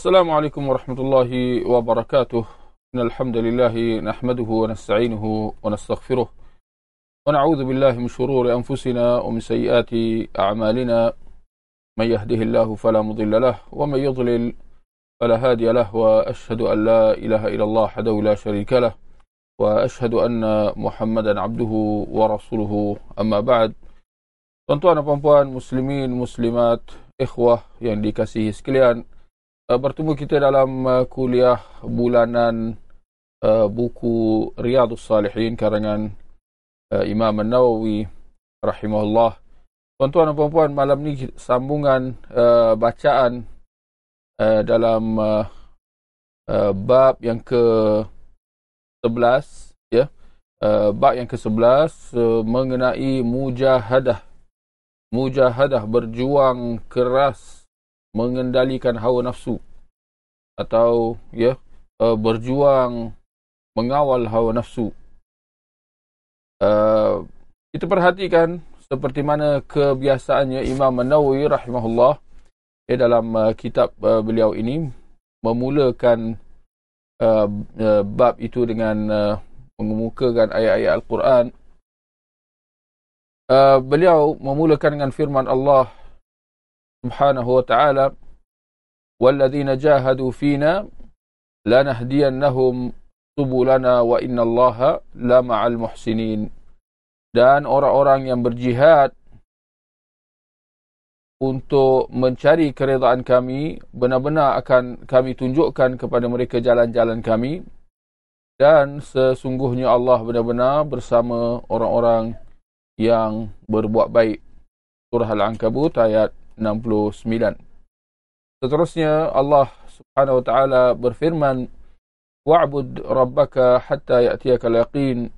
السلام عليكم ورحمة الله وبركاته. إن الحمد لله نحمده ونستعينه ونستغفره. ونعوذ بالله من شرور أنفسنا ومن سيئات أعمالنا. من يهده الله فلا مضل له ومن يضلل فلا هادي له وأشهد أن لا إله إلا الله حده لا شريك له وأشهد أن محمدا عبده ورسوله. أما بعد Tuan-tuan muslimat, ikhwah yang dikasihi sekalian, uh, bertemu kita dalam uh, kuliah bulanan uh, buku Riyadhus Salihin karangan uh, Imam An-Nawawi rahimahullah. Tuan-tuan dan puan-puan, malam ni sambungan uh, bacaan uh, dalam uh, uh, bab yang ke-11 ya. Uh, bab yang ke-11 uh, mengenai mujahadah. Mujahadah berjuang keras mengendalikan hawa nafsu atau ya uh, berjuang mengawal hawa nafsu. Uh, kita perhatikan seperti mana kebiasaannya Imam An-Nawawi rahimahullah ya, dalam uh, kitab uh, beliau ini memulakan uh, uh, bab itu dengan uh, mengemukakan ayat-ayat Al-Quran. Uh, beliau memulakan dengan firman Allah subhanahu wa ta'ala والذين جاهدوا فينا لنهدينهم سبلنا وإن الله لمع المحسنين dan orang-orang yang berjihad untuk mencari keredaan kami benar-benar akan kami tunjukkan kepada mereka jalan-jalan kami dan sesungguhnya Allah benar-benar bersama orang-orang yang berbuat baik surah al-ankabut ayat 69. Seterusnya Allah Subhanahu wa taala berfirman wa'bud rabbaka hatta ya'tiyaka al-yaqin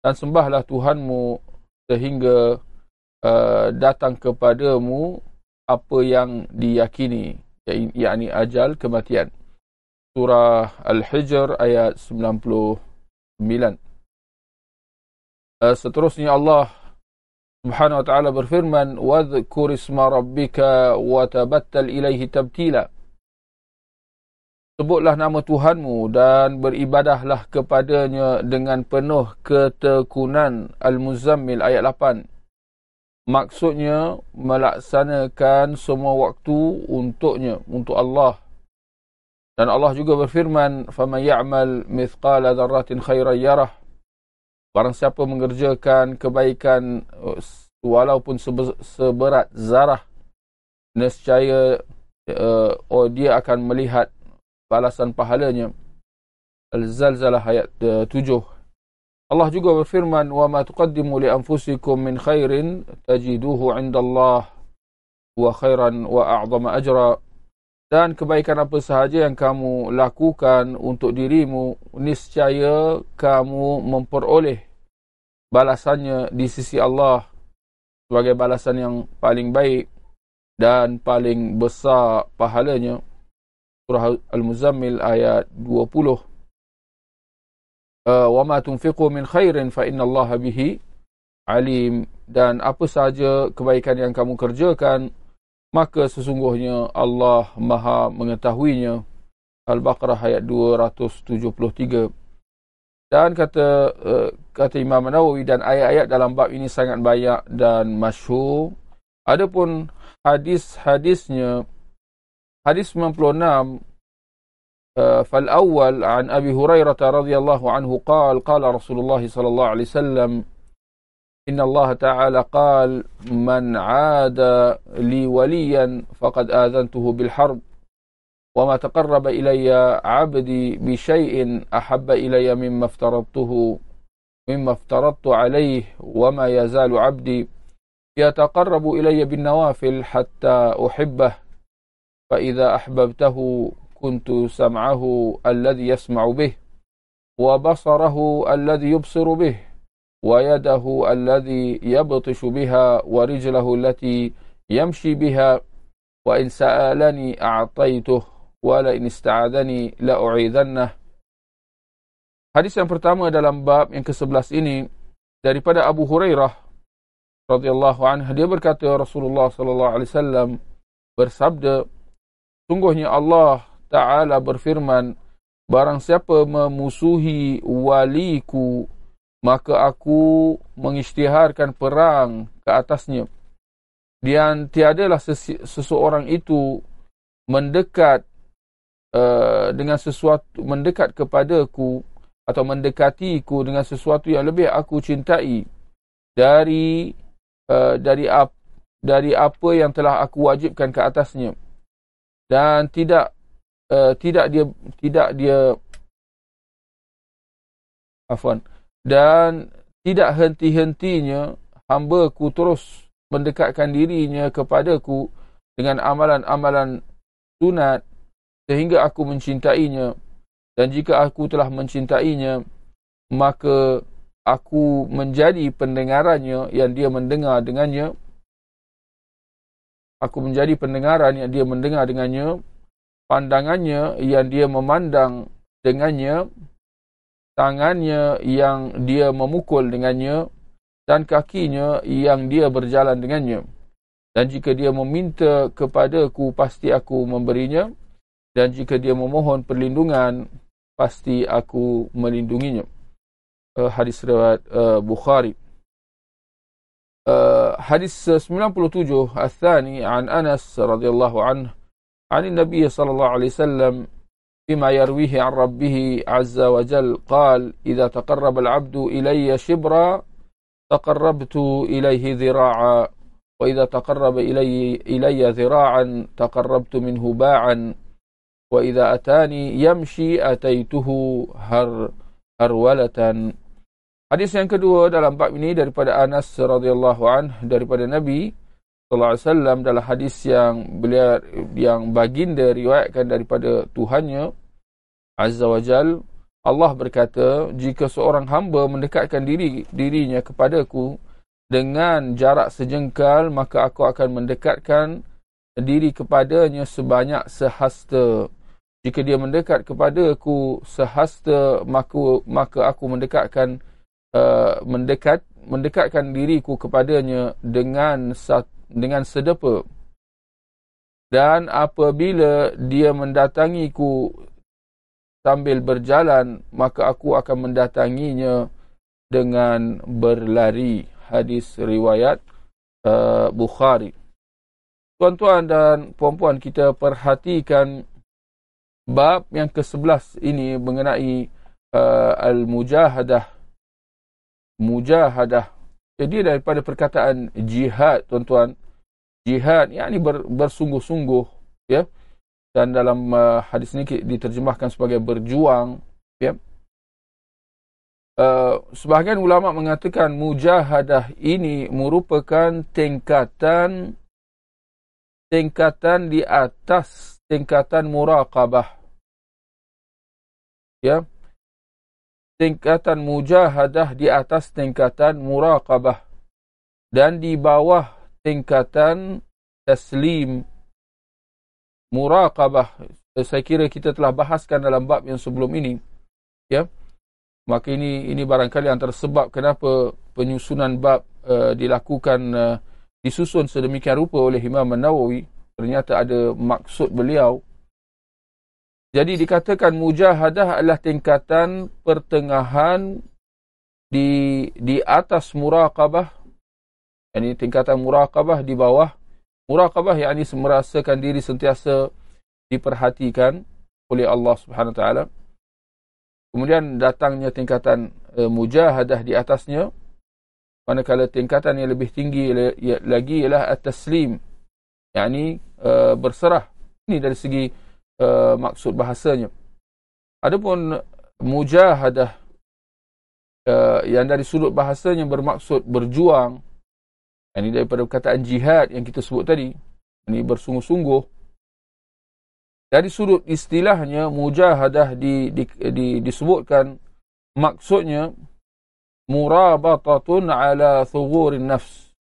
dan sembahlah Tuhanmu sehingga uh, datang kepadamu apa yang diyakini yakni ajal kematian. Surah Al-Hijr ayat 99. Uh, seterusnya Allah Subhanahu wa taala berfirman, "Wadhkur isma rabbika wa tabattal ilaihi tabtila." Sebutlah nama Tuhanmu dan beribadahlah kepadanya dengan penuh ketekunan. Al-Muzammil ayat 8. Maksudnya melaksanakan semua waktu untuknya, untuk Allah. Dan Allah juga berfirman, "Faman ya'mal mithqala dzarratin khairan yarah." Barang siapa mengerjakan kebaikan uh, walaupun seberat zarah, nescaya uh, oh, dia akan melihat balasan pahalanya. Al-Zalzalah ayat uh, 7. Allah juga berfirman, "Wa ma tuqaddimu li anfusikum min khairin tajiduhu 'inda Allah wa khairan wa a'zama ajra." Dan kebaikan apa sahaja yang kamu lakukan untuk dirimu, niscaya kamu memperoleh balasannya di sisi Allah sebagai balasan yang paling baik dan paling besar pahalanya. Surah Al-Muzammil ayat 20. Uh, wa ma tunfiqu min khairin inna Allah bihi alim dan apa sahaja kebaikan yang kamu kerjakan maka sesungguhnya Allah maha mengetahuinya. Al-Baqarah ayat 273. Dan kata uh, kata Imam Nawawi dan ayat-ayat dalam bab ini sangat banyak dan masyhur. Adapun hadis-hadisnya hadis 96 uh, fal awal an Abi Hurairah radhiyallahu anhu qala qala Rasulullah sallallahu alaihi wasallam إن الله تعالى قال من عاد لي وليا فقد آذنته بالحرب. وما تقرب إلي عبدي بشيء أحب إلي مما افترضته مما افترضت عليه وما يزال عبدي يتقرب إلي بالنوافل حتى أحبه. فإذا أحببته كنت سمعه الذي يسمع به وبصره الذي يبصر به. ويده الذي يبطش بها ورجله التي يمشي بها وإن سألني أعطيته ولئن استعاذني لأعيذنه Hadis yang pertama dalam bab yang ke-11 ini daripada Abu Hurairah radhiyallahu anhu dia berkata Rasulullah sallallahu alaihi wasallam bersabda sungguhnya Allah Ta'ala berfirman, Barang siapa memusuhi waliku, maka aku mengisytiharkan perang ke atasnya. Dan tiadalah seseorang itu mendekat uh, dengan sesuatu, mendekat kepadaku atau mendekatiku dengan sesuatu yang lebih aku cintai dari uh, dari ap, dari apa yang telah aku wajibkan ke atasnya dan tidak uh, tidak dia tidak dia afwan dan tidak henti-hentinya hamba ku terus mendekatkan dirinya kepadaku dengan amalan-amalan sunat sehingga aku mencintainya. Dan jika aku telah mencintainya maka aku menjadi pendengarannya yang dia mendengar dengannya. Aku menjadi pendengaran yang dia mendengar dengannya pandangannya yang dia memandang dengannya tangannya yang dia memukul dengannya dan kakinya yang dia berjalan dengannya. Dan jika dia meminta kepadaku, pasti aku memberinya. Dan jika dia memohon perlindungan, pasti aku melindunginya. Uh, hadis riwayat uh, Bukhari. Uh, hadis 97 Al-Thani an Anas radhiyallahu anhu عن النبي صلى الله عليه وسلم فيما يرويه عن ربه عز وجل قال إذا تقرب العبد إلي شبرا تقربت إليه ذراعا وإذا تقرب إلي, إلي ذراعا تقربت منه باعا وإذا أتاني يمشي أتيته هر هرولة Hadis yang kedua dalam bab ini daripada Anas radhiyallahu anh daripada Nabi sallallahu alaihi wasallam dalam hadis yang beliau yang baginda riwayatkan daripada Tuhannya Azza wa Jal Allah berkata jika seorang hamba mendekatkan diri dirinya kepadaku dengan jarak sejengkal maka aku akan mendekatkan diri kepadanya sebanyak sehasta. Jika dia mendekat kepadaku sehasta maka maka aku mendekatkan uh, mendekat mendekatkan diriku kepadanya dengan satu dengan sedepa. Dan apabila dia mendatangiku sambil berjalan, maka aku akan mendatanginya dengan berlari. Hadis riwayat uh, Bukhari. Tuan-tuan dan puan-puan kita perhatikan bab yang ke-11 ini mengenai uh, al-mujahadah. Mujahadah. Jadi daripada perkataan jihad tuan-tuan. Jihad yakni ber, bersungguh-sungguh ya. Dan dalam uh, hadis ini diterjemahkan sebagai berjuang ya. Uh, sebahagian ulama mengatakan mujahadah ini merupakan tingkatan tingkatan di atas tingkatan muraqabah ya tingkatan mujahadah di atas tingkatan muraqabah dan di bawah tingkatan taslim. Muraqabah. Saya kira kita telah bahaskan dalam bab yang sebelum ini ya. Maka ini ini barangkali antara sebab kenapa penyusunan bab uh, dilakukan uh, disusun sedemikian rupa oleh Imam An-Nawawi. Ternyata ada maksud beliau jadi dikatakan mujahadah adalah tingkatan pertengahan di di atas muraqabah. Yakni tingkatan muraqabah di bawah. Muraqabah yakni merasakan diri sentiasa diperhatikan oleh Allah Subhanahu taala. Kemudian datangnya tingkatan uh, mujahadah di atasnya. Manakala tingkatan yang lebih tinggi lagi ialah at-taslim. Yakni uh, berserah. Ini dari segi uh, maksud bahasanya adapun mujahadah uh, yang dari sudut bahasanya bermaksud berjuang ini daripada perkataan jihad yang kita sebut tadi. Ini bersungguh-sungguh. Dari sudut istilahnya, mujahadah di, di, di, disebutkan maksudnya murabatatun ala thugurin nafs.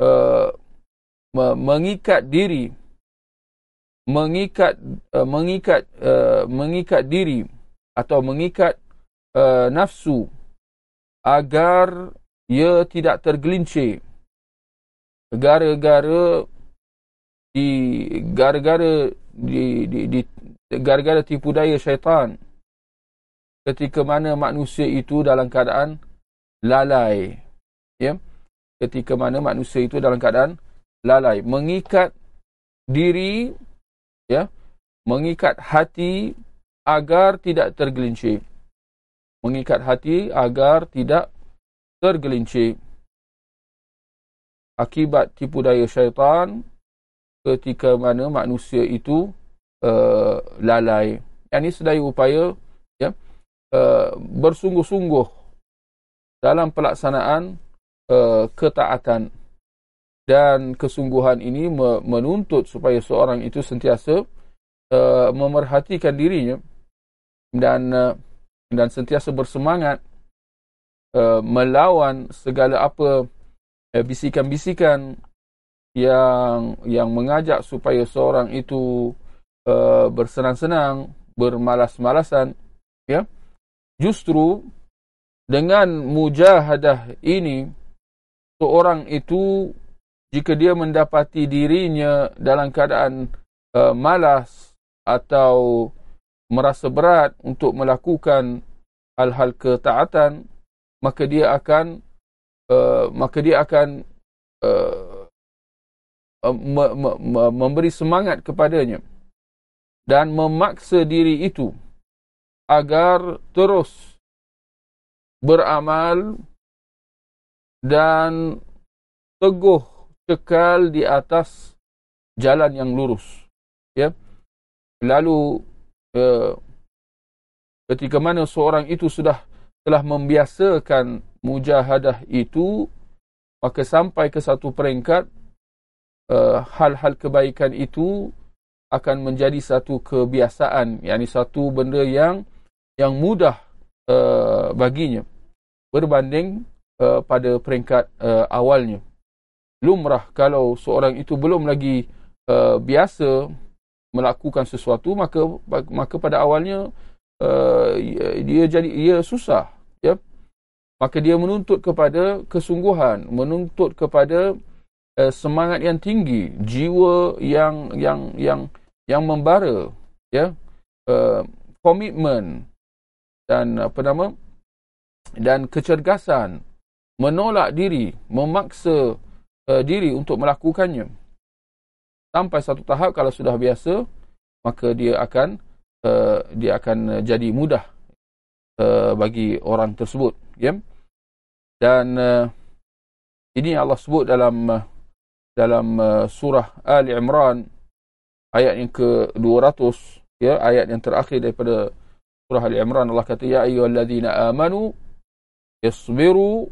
Uh, mengikat diri mengikat uh, mengikat uh, mengikat diri atau mengikat uh, nafsu agar ia tidak tergelincir. Gara-gara di gara-gara di, di, di gara-gara tipu daya syaitan. Ketika mana manusia itu dalam keadaan lalai. Ya? Ketika mana manusia itu dalam keadaan lalai. Mengikat diri ya? Mengikat hati agar tidak tergelincir. Mengikat hati agar tidak tergelincir. Akibat tipu daya syaitan ketika mana manusia itu uh, lalai. Yang ini sedaya upaya ya, uh, bersungguh-sungguh dalam pelaksanaan uh, ketaatan dan kesungguhan ini menuntut supaya seorang itu sentiasa uh, memerhatikan dirinya dan uh, dan sentiasa bersemangat uh, melawan segala apa uh, bisikan-bisikan yang yang mengajak supaya seorang itu uh, bersenang-senang, bermalas-malasan, ya. Justru dengan mujahadah ini seorang itu jika dia mendapati dirinya dalam keadaan uh, malas atau merasa berat untuk melakukan hal-hal ketaatan maka dia akan uh, maka dia akan uh, me, me, me, memberi semangat kepadanya dan memaksa diri itu agar terus beramal dan teguh cekal di atas jalan yang lurus ya. Lalu uh, ketika mana seorang itu sudah telah membiasakan mujahadah itu maka sampai ke satu peringkat uh, hal-hal kebaikan itu akan menjadi satu kebiasaan yakni satu benda yang yang mudah uh, baginya berbanding uh, pada peringkat uh, awalnya lumrah kalau seorang itu belum lagi uh, biasa melakukan sesuatu maka maka pada awalnya uh, dia jadi ia susah ya. Maka dia menuntut kepada kesungguhan menuntut kepada uh, semangat yang tinggi jiwa yang yang yang yang membara ya. Uh, komitmen dan apa nama dan kecergasan menolak diri memaksa uh, diri untuk melakukannya. Sampai satu tahap kalau sudah biasa maka dia akan uh, dia akan jadi mudah uh, bagi orang tersebut ya. Dan uh, ini Allah sebut dalam uh, dalam uh, surah Ali Imran ayat yang ke-200 ya ayat yang terakhir daripada surah Ali Imran Allah kata ya ayyuhallazina amanu isbiru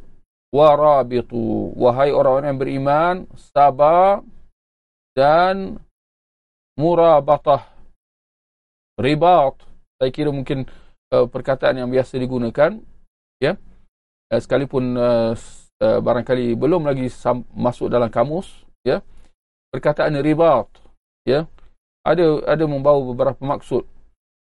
warabitu. Wahai orang-orang yang beriman sabar dan murabatah. Ribat. Saya kira mungkin uh, perkataan yang biasa digunakan ya. Uh, sekalipun uh, uh, barangkali belum lagi masuk dalam kamus ya. Perkataan ribat ya. Ada ada membawa beberapa maksud.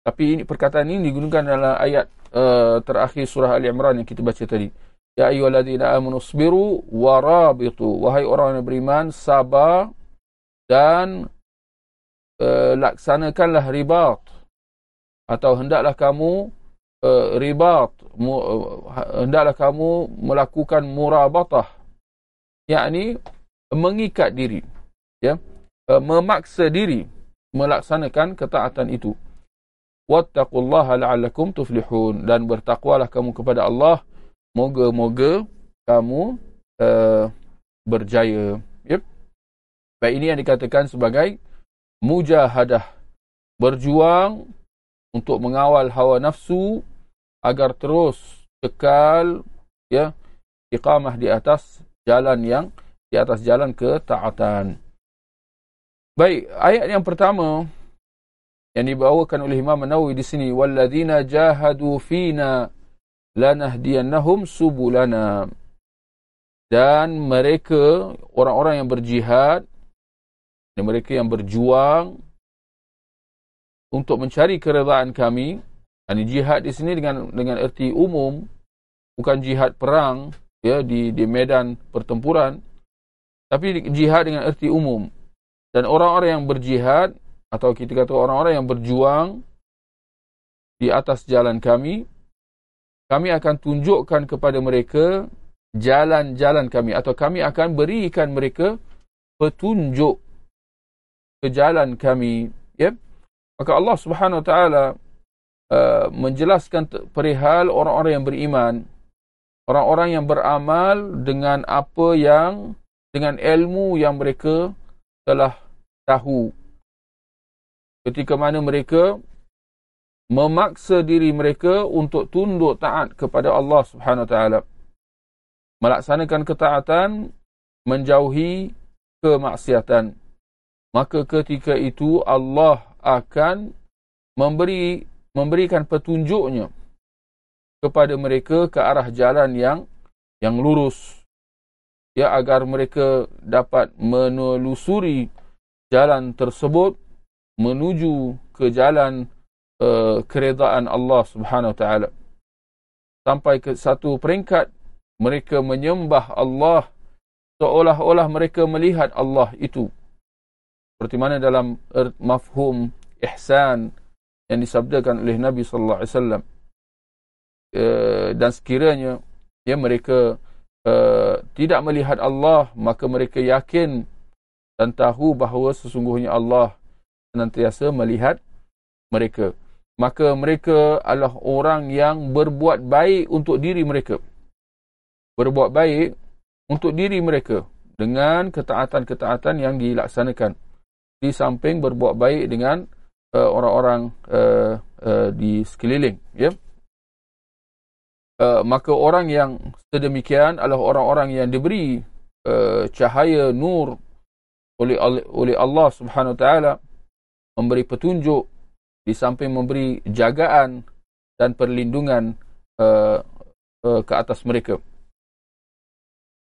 Tapi ini perkataan ini digunakan dalam ayat uh, terakhir surah Ali Imran yang kita baca tadi. Ya ayyuhalladzina amanu sabiru warabitu. Wahai orang yang beriman, sabar dan uh, laksanakanlah ribat. Atau hendaklah kamu uh, ribat. Mu, uh, hendaklah kamu melakukan murabatah. Yakni mengikat diri. Ya? Uh, memaksa diri melaksanakan ketaatan itu. Wattaqullaha la'allakum tuflihun dan bertakwalah kamu kepada Allah moga-moga kamu uh, berjaya. Yep. Baik ini yang dikatakan sebagai mujahadah berjuang untuk mengawal hawa nafsu agar terus kekal ya iqamah di atas jalan yang di atas jalan ketaatan. Baik, ayat yang pertama yang dibawakan oleh Imam Nawawi di sini walladzina jahadu fina lanahdiyannahum subulana. Dan mereka orang-orang yang berjihad dan mereka yang berjuang untuk mencari keredaan kami dan jihad di sini dengan dengan erti umum bukan jihad perang ya di di medan pertempuran tapi jihad dengan erti umum. Dan orang-orang yang berjihad atau kita kata orang-orang yang berjuang di atas jalan kami kami akan tunjukkan kepada mereka jalan-jalan kami atau kami akan berikan mereka petunjuk ke jalan kami ya. Maka Allah Subhanahu taala uh, menjelaskan perihal orang-orang yang beriman orang-orang yang beramal dengan apa yang dengan ilmu yang mereka telah tahu. Ketika mana mereka memaksa diri mereka untuk tunduk taat kepada Allah Subhanahu Wa Taala. Melaksanakan ketaatan menjauhi kemaksiatan. Maka ketika itu Allah akan memberi memberikan petunjuknya kepada mereka ke arah jalan yang yang lurus. Ya agar mereka dapat menelusuri jalan tersebut menuju ke jalan uh, keredaan Allah Subhanahu taala. Sampai ke satu peringkat mereka menyembah Allah seolah-olah mereka melihat Allah itu. Seperti mana dalam er, mafhum ihsan yang disabdakan oleh Nabi sallallahu alaihi wasallam. Uh, dan sekiranya ya mereka uh, tidak melihat Allah maka mereka yakin dan tahu bahawa sesungguhnya Allah senantiasa melihat mereka. Maka mereka adalah orang yang berbuat baik untuk diri mereka. Berbuat baik untuk diri mereka dengan ketaatan-ketaatan yang dilaksanakan. Di samping berbuat baik dengan uh, orang-orang uh, uh, di sekeliling. Ya? Uh, maka orang yang sedemikian adalah orang-orang yang diberi uh, cahaya nur oleh oleh Allah Subhanahu wa taala memberi petunjuk di samping memberi jagaan dan perlindungan uh, uh, ke atas mereka.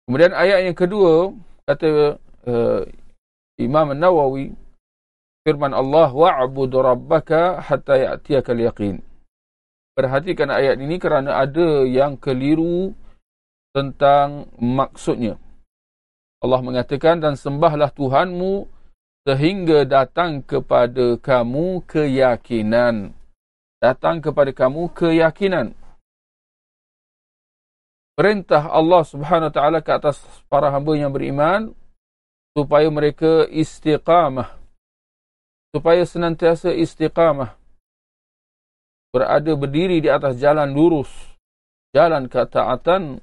Kemudian ayat yang kedua kata uh, Imam An-Nawawi firman Allah wa'bud rabbaka hatta ya'tiyakal yaqin. Perhatikan ayat ini kerana ada yang keliru tentang maksudnya. Allah mengatakan dan sembahlah Tuhanmu sehingga datang kepada kamu keyakinan. Datang kepada kamu keyakinan. Perintah Allah Subhanahu Wa Taala ke atas para hamba yang beriman supaya mereka istiqamah. Supaya senantiasa istiqamah. Berada berdiri di atas jalan lurus. Jalan ketaatan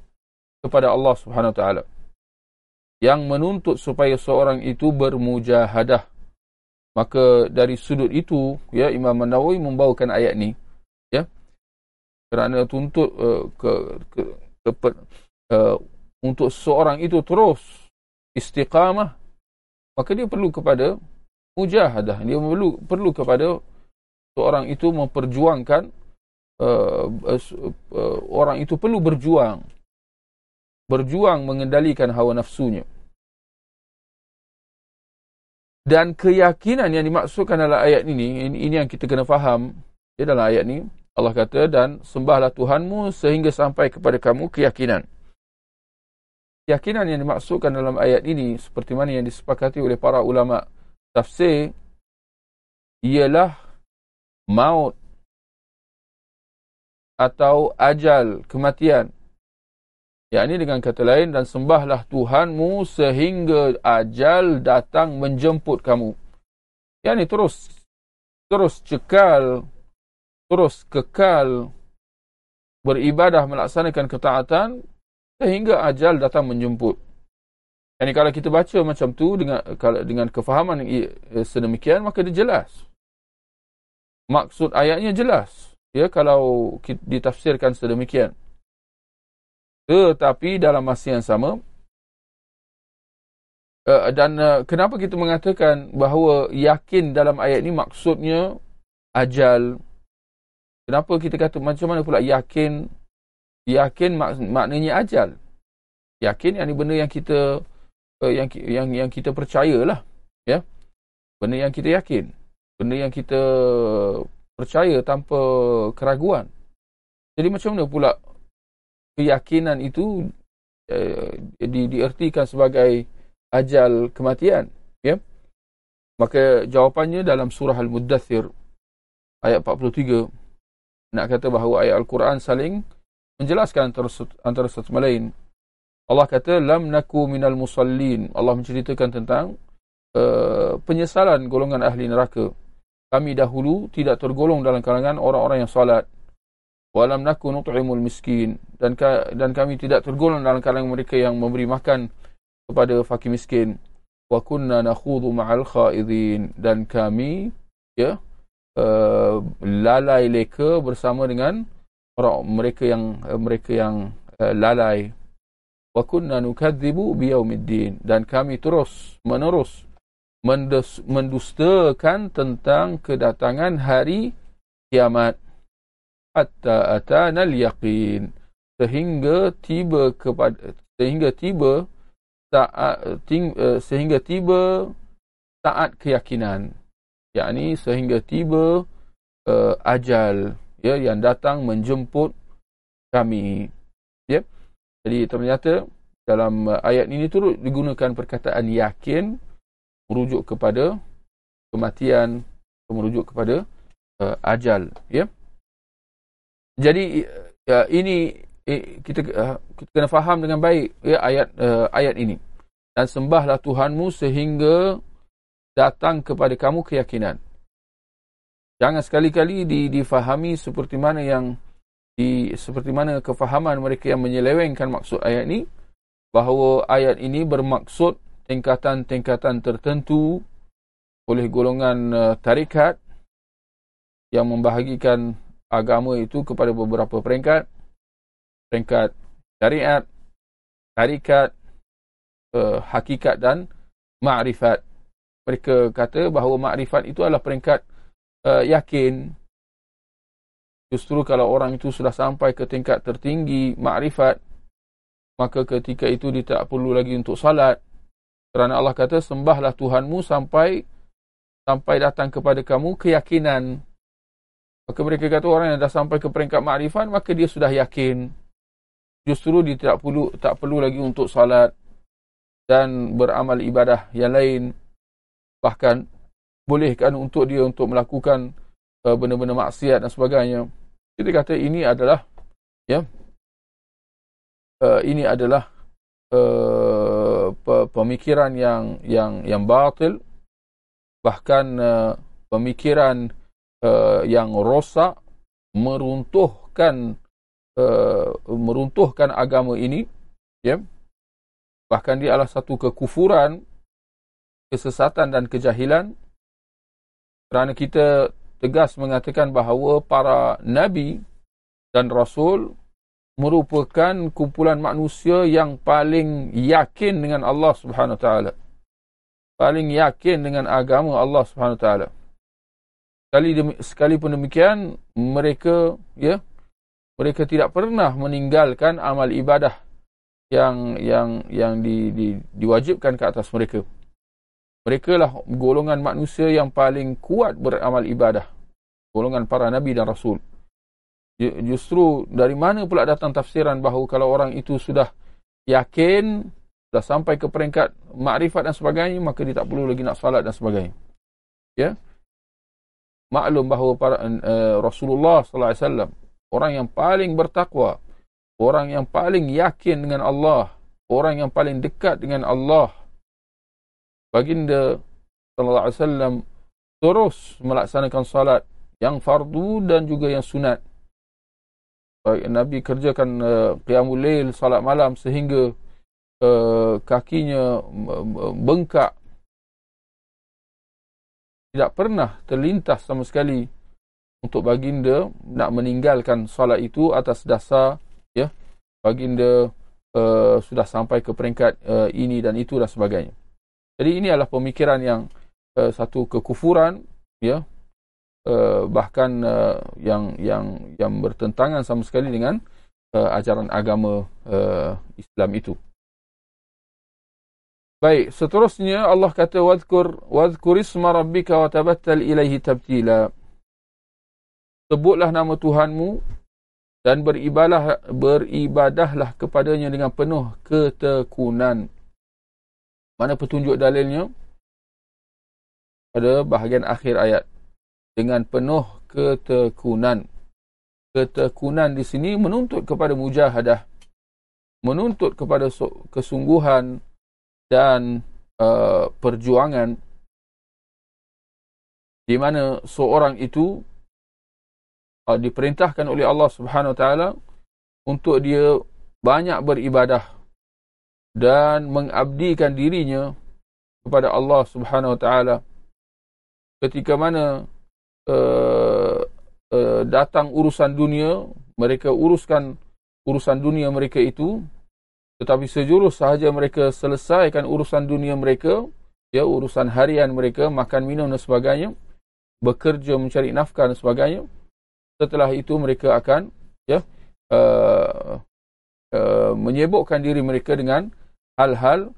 kepada Allah Subhanahu Wa Taala yang menuntut supaya seorang itu bermujahadah. Maka dari sudut itu, ya Imam Nawawi membawakan ayat ni, ya. Kerana tuntut uh, ke, ke, ke, uh, untuk seorang itu terus istiqamah, maka dia perlu kepada mujahadah. Dia perlu perlu kepada seorang itu memperjuangkan uh, uh, uh, orang itu perlu berjuang berjuang mengendalikan hawa nafsunya. Dan keyakinan yang dimaksudkan dalam ayat ini, ini, yang kita kena faham ya, dalam ayat ini. Allah kata, dan sembahlah Tuhanmu sehingga sampai kepada kamu keyakinan. Keyakinan yang dimaksudkan dalam ayat ini, seperti mana yang disepakati oleh para ulama tafsir, ialah maut atau ajal, kematian Ya ini dengan kata lain dan sembahlah Tuhanmu sehingga ajal datang menjemput kamu. Ya ini terus terus cekal terus kekal beribadah melaksanakan ketaatan sehingga ajal datang menjemput. Yani kalau kita baca macam tu dengan dengan kefahaman yang sedemikian maka dia jelas. Maksud ayatnya jelas. Ya kalau ditafsirkan sedemikian. Tetapi dalam masa yang sama uh, dan uh, kenapa kita mengatakan bahawa yakin dalam ayat ini maksudnya ajal. Kenapa kita kata macam mana pula yakin yakin mak, maknanya ajal. Yakin yang ini benda yang kita uh, yang yang yang kita percayalah ya. Benda yang kita yakin. Benda yang kita percaya tanpa keraguan. Jadi macam mana pula keyakinan itu uh, di, diertikan sebagai ajal kematian ya Maka jawapannya dalam surah Al-Muddathir ayat 43 nak kata bahawa ayat Al-Quran saling menjelaskan antara, antara satu sama lain. Allah kata lam naku minal musallin. Allah menceritakan tentang uh, penyesalan golongan ahli neraka. Kami dahulu tidak tergolong dalam kalangan orang-orang yang salat. Walam naku nut'imul miskin. Dan dan kami tidak tergolong dalam kalangan mereka yang memberi makan kepada fakir miskin. Wa kunna nakhudhu ma'al khaidin dan kami ya uh, lalai leka bersama dengan orang mereka yang uh, mereka yang uh, lalai. Wa kunna nukadzibu biyaumiddin. Dan kami terus menerus mendus, mendustakan tentang kedatangan hari kiamat hatta atana al-yaqin. Sehingga tiba kepada sehingga tiba saat ting, uh, sehingga tiba saat keyakinan. Yakni sehingga tiba uh, ajal ya yang datang menjemput kami. Ya. Jadi ternyata dalam uh, ayat ini turut digunakan perkataan yakin merujuk kepada kematian merujuk kepada uh, ajal. Ya jadi uh, ini eh, kita uh, kita kena faham dengan baik ya ayat uh, ayat ini. Dan sembahlah Tuhanmu sehingga datang kepada kamu keyakinan. Jangan sekali-kali di, difahami seperti mana yang di seperti mana kefahaman mereka yang menyelewengkan maksud ayat ini. Bahawa ayat ini bermaksud tingkatan-tingkatan tertentu oleh golongan uh, tarikat yang membahagikan agama itu kepada beberapa peringkat peringkat syariat, tarikat, uh, hakikat dan ma'rifat. Mereka kata bahawa ma'rifat itu adalah peringkat uh, yakin. Justru kalau orang itu sudah sampai ke tingkat tertinggi ma'rifat, maka ketika itu dia tak perlu lagi untuk salat. Kerana Allah kata, sembahlah Tuhanmu sampai sampai datang kepada kamu keyakinan. Maka mereka kata orang yang dah sampai ke peringkat ma'rifat, maka dia sudah yakin. Justru dia tidak perlu tak perlu lagi untuk salat dan beramal ibadah yang lain. Bahkan bolehkan untuk dia untuk melakukan uh, benda-benda maksiat dan sebagainya. Kita kata ini adalah ya uh, ini adalah uh, pemikiran yang yang yang batil. Bahkan uh, pemikiran uh, yang rosak meruntuhkan Uh, meruntuhkan agama ini ya. Bahkan dia adalah satu kekufuran kesesatan dan kejahilan. Kerana kita tegas mengatakan bahawa para nabi dan rasul merupakan kumpulan manusia yang paling yakin dengan Allah Subhanahu taala. Paling yakin dengan agama Allah Subhanahu taala sekali demi, sekalipun demikian mereka ya mereka tidak pernah meninggalkan amal ibadah yang yang yang di, di, diwajibkan ke atas mereka. Mereka lah golongan manusia yang paling kuat beramal ibadah. Golongan para nabi dan rasul. Justru dari mana pula datang tafsiran bahawa kalau orang itu sudah yakin, sudah sampai ke peringkat makrifat dan sebagainya, maka dia tak perlu lagi nak salat dan sebagainya. Ya. Maklum bahawa para, uh, Rasulullah sallallahu alaihi wasallam orang yang paling bertakwa, orang yang paling yakin dengan Allah, orang yang paling dekat dengan Allah. Baginda sallallahu alaihi wasallam terus melaksanakan salat yang fardu dan juga yang sunat. Nabi kerjakan uh, qiyamul lail, salat malam sehingga uh, kakinya bengkak. Tidak pernah terlintas sama sekali untuk baginda nak meninggalkan solat itu atas dasar ya baginda uh, sudah sampai ke peringkat uh, ini dan itu dan sebagainya. Jadi ini adalah pemikiran yang uh, satu kekufuran ya uh, bahkan uh, yang yang yang bertentangan sama sekali dengan uh, ajaran agama uh, Islam itu. Baik, seterusnya Allah kata wadhkur wadhkur isma rabbika wa tabattal ilaihi tabtila sebutlah nama Tuhanmu dan beribadah beribadahlah kepadanya dengan penuh ketekunan. Mana petunjuk dalilnya? pada bahagian akhir ayat dengan penuh ketekunan. Ketekunan di sini menuntut kepada mujahadah, menuntut kepada kesungguhan dan uh, perjuangan di mana seorang itu uh, diperintahkan oleh Allah Subhanahu Wa Taala untuk dia banyak beribadah dan mengabdikan dirinya kepada Allah Subhanahu Wa Taala ketika mana uh, uh, datang urusan dunia mereka uruskan urusan dunia mereka itu tetapi sejurus sahaja mereka selesaikan urusan dunia mereka ya urusan harian mereka makan minum dan sebagainya bekerja mencari nafkah dan sebagainya setelah itu mereka akan ya uh, uh, menyebukkan diri mereka dengan hal-hal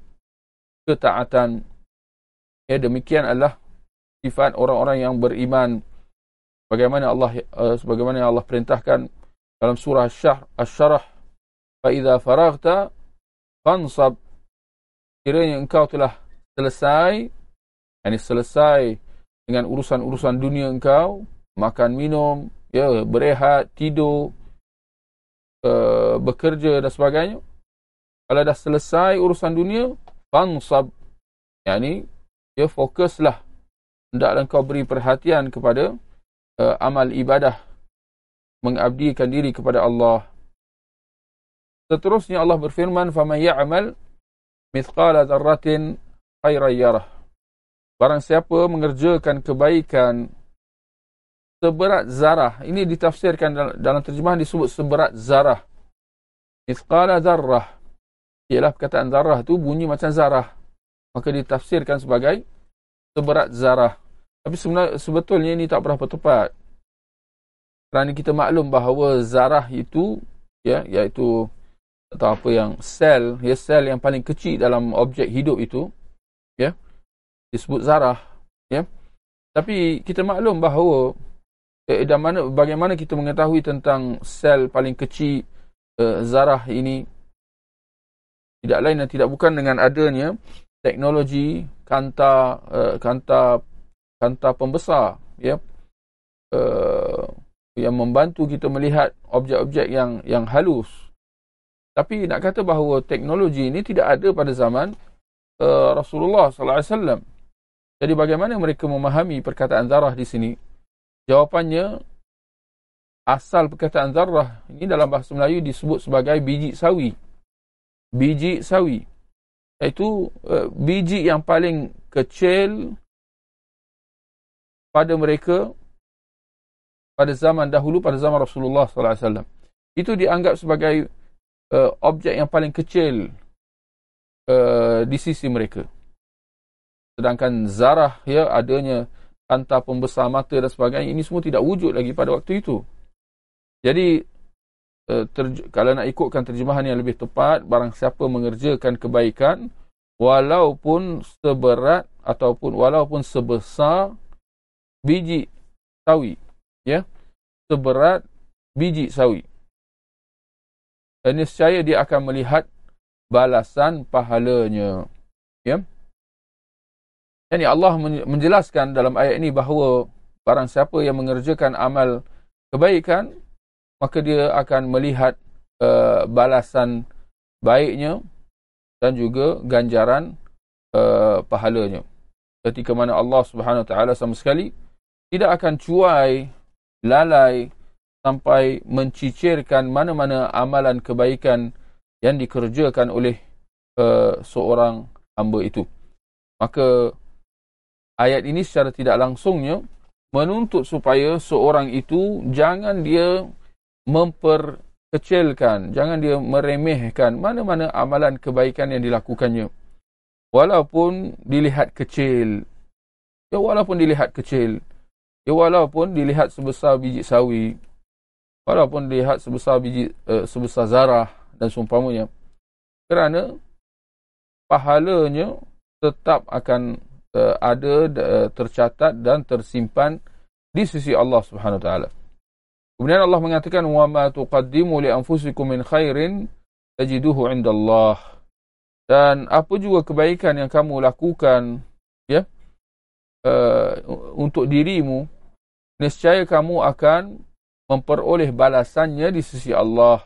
ketaatan. Ya demikian adalah sifat orang-orang yang beriman. Bagaimana Allah uh, sebagaimana Allah perintahkan dalam surah asy-syarah fa idza faraghta fansab kiranya engkau telah selesai yakni selesai dengan urusan-urusan dunia engkau makan minum ya berehat tidur uh, bekerja dan sebagainya. Kalau dah selesai urusan dunia fansab yakni ya fokuslah hendaklah kau beri perhatian kepada uh, amal ibadah mengabdikan diri kepada Allah seterusnya Allah berfirman faman ya'mal mithqala dzarratin khairan yarah barang siapa mengerjakan kebaikan seberat zarah ini ditafsirkan dalam terjemahan disebut seberat zarah mithqala dzarrah ialah perkataan zarah tu bunyi macam zarah maka ditafsirkan sebagai seberat zarah. Tapi sebetulnya ini tak berapa tepat. Kerana kita maklum bahawa zarah itu ya iaitu atau apa yang sel ya sel yang paling kecil dalam objek hidup itu ya disebut zarah ya. Tapi kita maklum bahawa eh, dan mana bagaimana kita mengetahui tentang sel paling kecil eh, zarah ini tidak lain dan tidak bukan dengan adanya teknologi kanta uh, kanta kanta pembesar ya uh, yang membantu kita melihat objek-objek yang yang halus tapi nak kata bahawa teknologi ini tidak ada pada zaman uh, Rasulullah sallallahu alaihi wasallam. Jadi bagaimana mereka memahami perkataan zarah di sini? Jawapannya asal perkataan zarah ini dalam bahasa Melayu disebut sebagai biji sawi. Biji sawi. Iaitu uh, biji yang paling kecil pada mereka pada zaman dahulu pada zaman Rasulullah sallallahu alaihi wasallam. Itu dianggap sebagai uh, objek yang paling kecil uh, di sisi mereka. Sedangkan zarah ya adanya antar pembesar mata dan sebagainya ini semua tidak wujud lagi pada waktu itu. Jadi Eh, kalau nak ikutkan terjemahan yang lebih tepat barang siapa mengerjakan kebaikan walaupun seberat ataupun walaupun sebesar biji sawi ya seberat biji sawi niscaya dia akan melihat balasan pahalanya ya Yani Allah menjelaskan dalam ayat ini bahawa barang siapa yang mengerjakan amal kebaikan maka dia akan melihat uh, balasan baiknya dan juga ganjaran uh, pahalanya. Ketika mana Allah Subhanahu taala sama sekali tidak akan cuai lalai sampai mencicirkan mana-mana amalan kebaikan yang dikerjakan oleh uh, seorang hamba itu. Maka ayat ini secara tidak langsungnya menuntut supaya seorang itu jangan dia memperkecilkan, jangan dia meremehkan mana-mana amalan kebaikan yang dilakukannya. Walaupun dilihat kecil. Ya walaupun dilihat kecil. Ya walaupun dilihat sebesar biji sawi. Walaupun dilihat sebesar biji uh, sebesar zarah dan seumpamanya. Kerana pahalanya tetap akan uh, ada uh, tercatat dan tersimpan di sisi Allah Subhanahu Wa Taala. Kemudian Allah mengatakan wa ma tuqaddimu li anfusikum min khairin tajiduhu indallah. Dan apa juga kebaikan yang kamu lakukan ya uh, untuk dirimu nescaya kamu akan memperoleh balasannya di sisi Allah.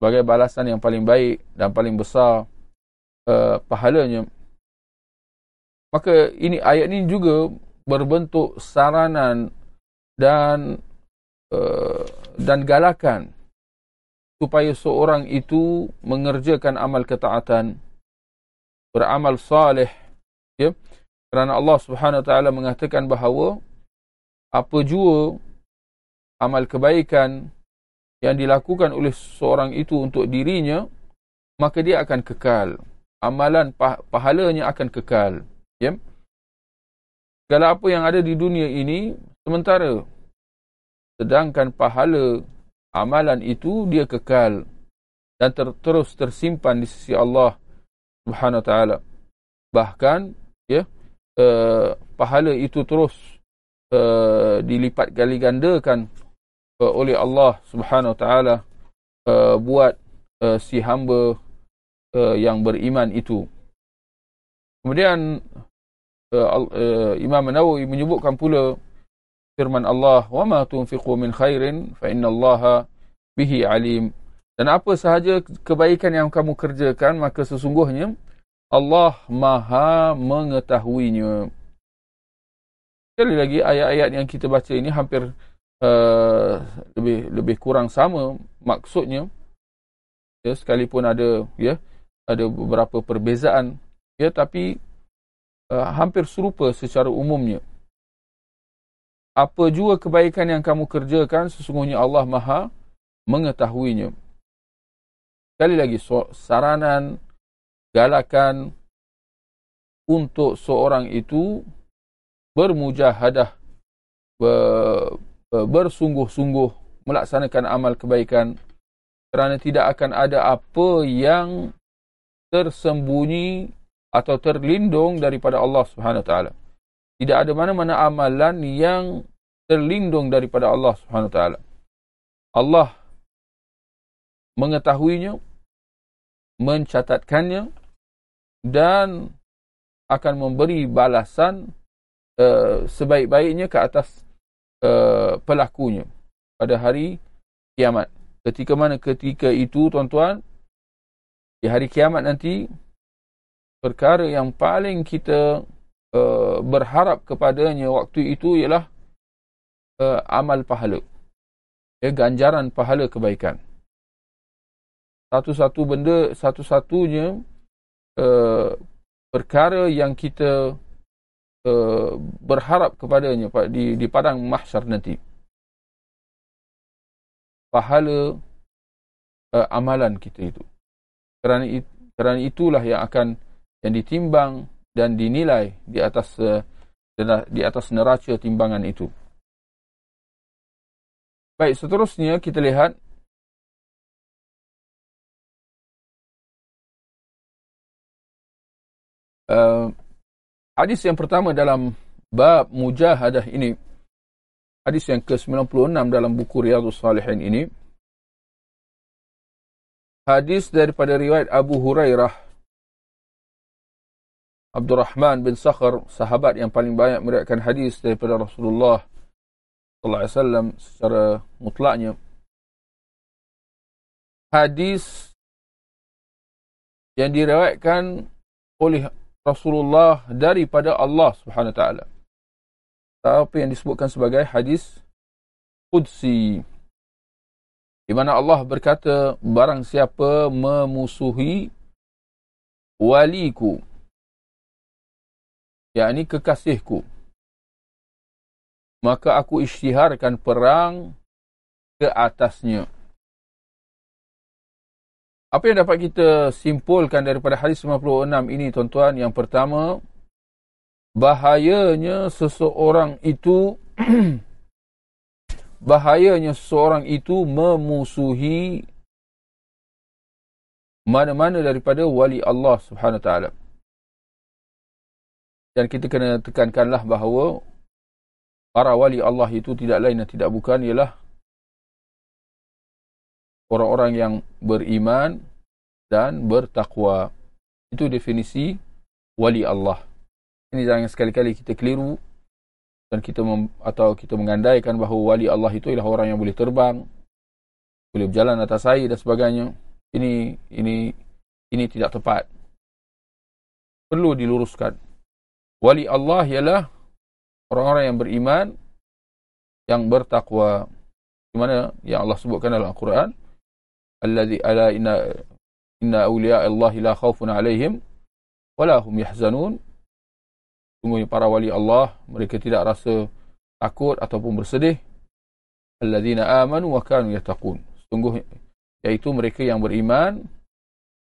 Sebagai balasan yang paling baik dan paling besar uh, pahalanya. Maka ini ayat ini juga berbentuk saranan dan uh, dan galakan supaya seorang itu mengerjakan amal ketaatan beramal saleh ya. Kerana Allah Subhanahu wa taala mengatakan bahawa apa jua amal kebaikan yang dilakukan oleh seorang itu untuk dirinya maka dia akan kekal. Amalan pah pahalanya akan kekal. Ya? Segala apa yang ada di dunia ini sementara sedangkan pahala amalan itu dia kekal dan ter terus tersimpan di sisi Allah Subhanahu taala. Bahkan ya uh, pahala itu terus uh, dilipat kali gandakan oleh Allah Subhanahu taala uh, buat uh, si hamba uh, yang beriman itu. Kemudian uh, uh, Imam Nawawi menyebutkan pula firman Allah wa ma tunfiqu min khairin fa innallaha bihi alim dan apa sahaja kebaikan yang kamu kerjakan maka sesungguhnya Allah Maha mengetahuinya sekali lagi ayat-ayat yang kita baca ini hampir uh, lebih lebih kurang sama maksudnya ya sekalipun ada ya ada beberapa perbezaan ya tapi uh, hampir serupa secara umumnya apa jua kebaikan yang kamu kerjakan sesungguhnya Allah Maha mengetahuinya. Sekali lagi saranan galakan untuk seorang itu bermujahadah bersungguh-sungguh melaksanakan amal kebaikan kerana tidak akan ada apa yang tersembunyi atau terlindung daripada Allah Subhanahu Taala. Tidak ada mana-mana amalan yang terlindung daripada Allah Subhanahu Taala. Allah mengetahuinya, mencatatkannya dan akan memberi balasan uh, sebaik-baiknya ke atas uh, pelakunya pada hari kiamat. Ketika mana ketika itu tuan-tuan di hari kiamat nanti perkara yang paling kita uh, berharap kepadanya waktu itu ialah uh, amal pahala. Ya, ganjaran pahala kebaikan. Satu-satu benda, satu-satunya uh, perkara yang kita uh, berharap kepadanya di, di padang mahsyar nanti. Pahala uh, amalan kita itu. Kerana, it, kerana itulah yang akan yang ditimbang dan dinilai di atas uh, di atas neraca timbangan itu. Baik, seterusnya kita lihat uh, hadis yang pertama dalam bab mujahadah ini. Hadis yang ke-96 dalam buku Riyadhus Salihin ini. Hadis daripada riwayat Abu Hurairah Abdul Rahman bin Sakhar, sahabat yang paling banyak meriwayatkan hadis daripada Rasulullah sallallahu alaihi wasallam secara mutlaknya. Hadis yang diriwayatkan oleh Rasulullah daripada Allah Subhanahu taala. Apa yang disebutkan sebagai hadis qudsi. Di mana Allah berkata, barang siapa memusuhi waliku yakni kekasihku maka aku isytiharkan perang ke atasnya apa yang dapat kita simpulkan daripada hadis 56 ini tuan-tuan? Yang pertama bahayanya seseorang itu bahayanya seseorang itu memusuhi mana-mana daripada wali Allah Subhanahu wa taala. Dan kita kena tekankanlah bahawa para wali Allah itu tidak lain dan tidak bukan ialah orang-orang yang beriman dan bertakwa. Itu definisi wali Allah. ini jangan sekali-kali kita keliru dan kita mem, atau kita mengandaikan bahawa wali Allah itu ialah orang yang boleh terbang, boleh berjalan atas air dan sebagainya. Ini ini ini tidak tepat. Perlu diluruskan. Wali Allah ialah orang-orang yang beriman yang bertakwa. Di mana yang Allah sebutkan dalam Al-Quran, "Allazi ala inna inna awliya Allah la khaufun 'alaihim la hum yahzanun." Sungguhnya para wali Allah mereka tidak rasa takut ataupun bersedih. Alladzina amanu wa kanu yattaqun. Sungguh iaitu mereka yang beriman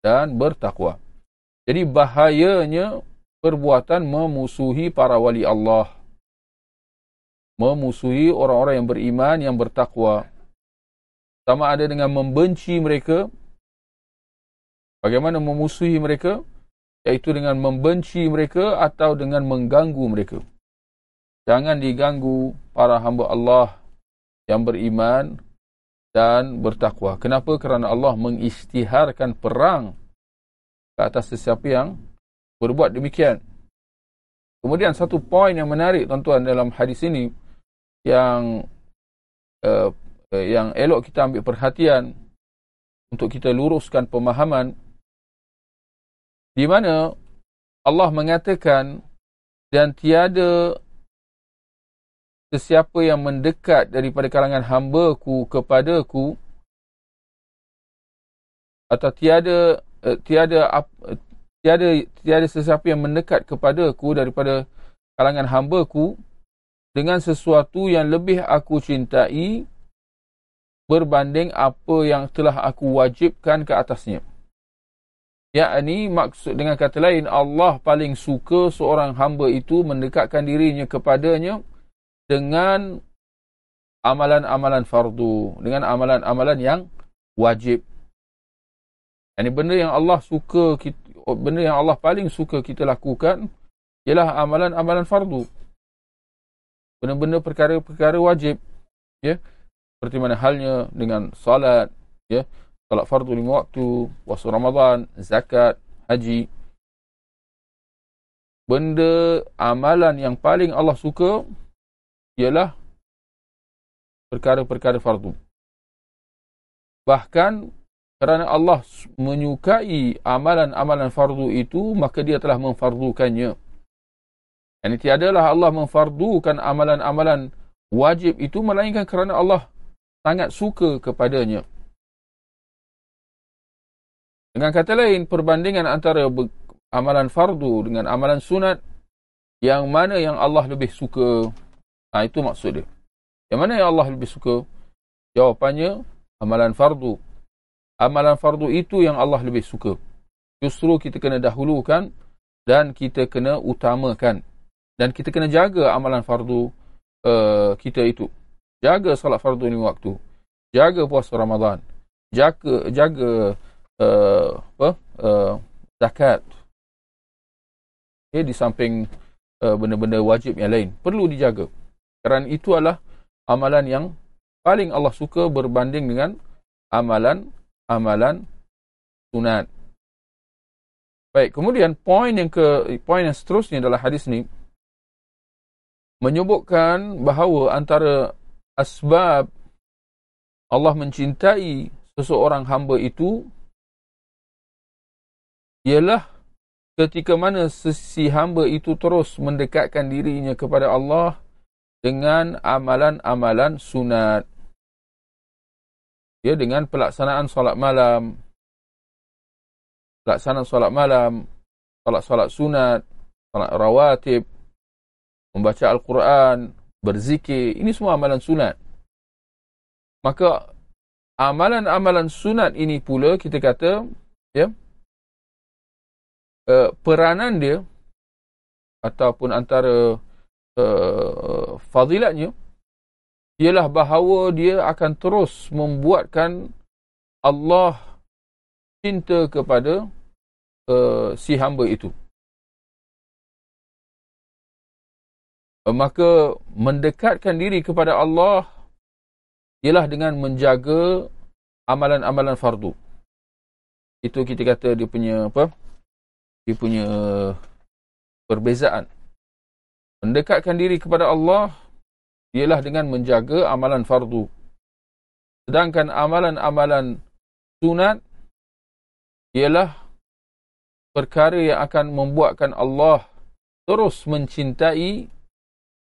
dan bertakwa. Jadi bahayanya perbuatan memusuhi para wali Allah. Memusuhi orang-orang yang beriman yang bertakwa. Sama ada dengan membenci mereka. Bagaimana memusuhi mereka? iaitu dengan membenci mereka atau dengan mengganggu mereka. Jangan diganggu para hamba Allah yang beriman dan bertakwa. Kenapa? Kerana Allah mengistiharkan perang ke atas sesiapa yang berbuat demikian. Kemudian satu poin yang menarik tuan-tuan dalam hadis ini yang uh, yang elok kita ambil perhatian untuk kita luruskan pemahaman di mana Allah mengatakan dan tiada sesiapa yang mendekat daripada kalangan hamba-Ku kepada-Ku atau tiada uh, tiada uh, tiada tiada sesiapa yang mendekat kepada-Ku daripada kalangan hamba-Ku dengan sesuatu yang lebih aku cintai berbanding apa yang telah aku wajibkan ke atasnya. Yakni maksud dengan kata lain Allah paling suka seorang hamba itu mendekatkan dirinya kepadanya dengan amalan-amalan fardu dengan amalan-amalan yang wajib. Ini benda yang Allah suka kita, benda yang Allah paling suka kita lakukan ialah amalan-amalan fardu. Benda-benda perkara-perkara wajib ya seperti mana halnya dengan salat ya salat fardu lima waktu, puasa Ramadan, zakat, haji. Benda amalan yang paling Allah suka ialah perkara-perkara fardu. Bahkan kerana Allah menyukai amalan-amalan fardu itu, maka dia telah memfardukannya. Yang tiadalah Allah memfardukan amalan-amalan wajib itu, melainkan kerana Allah sangat suka kepadanya. Dengan kata lain, perbandingan antara amalan fardu dengan amalan sunat, yang mana yang Allah lebih suka? Ha, itu maksud dia. Yang mana yang Allah lebih suka? Jawapannya, amalan fardu. Amalan fardu itu yang Allah lebih suka. Justru kita kena dahulukan dan kita kena utamakan. Dan kita kena jaga amalan fardu uh, kita itu. Jaga salat fardu lima waktu. Jaga puasa Ramadan. Jaga, jaga uh, apa uh, zakat okay, di samping uh, benda-benda wajib yang lain perlu dijaga kerana itu adalah amalan yang paling Allah suka berbanding dengan amalan amalan sunat baik kemudian poin yang ke poin yang seterusnya dalam hadis ni menyebutkan bahawa antara asbab Allah mencintai seseorang hamba itu ialah ketika mana si hamba itu terus mendekatkan dirinya kepada Allah dengan amalan-amalan sunat. Ya, dengan pelaksanaan solat malam, pelaksanaan solat malam, solat-solat sunat, solat rawatib, membaca Al-Quran, berzikir, ini semua amalan sunat. Maka amalan-amalan sunat ini pula kita kata, ya, uh, peranan dia ataupun antara uh, fadilatnya ialah bahawa dia akan terus membuatkan Allah cinta kepada uh, si hamba itu. Maka mendekatkan diri kepada Allah ialah dengan menjaga amalan-amalan fardu. Itu kita kata dia punya apa? dia punya perbezaan mendekatkan diri kepada Allah ialah dengan menjaga amalan fardu. Sedangkan amalan-amalan sunat ialah perkara yang akan membuatkan Allah terus mencintai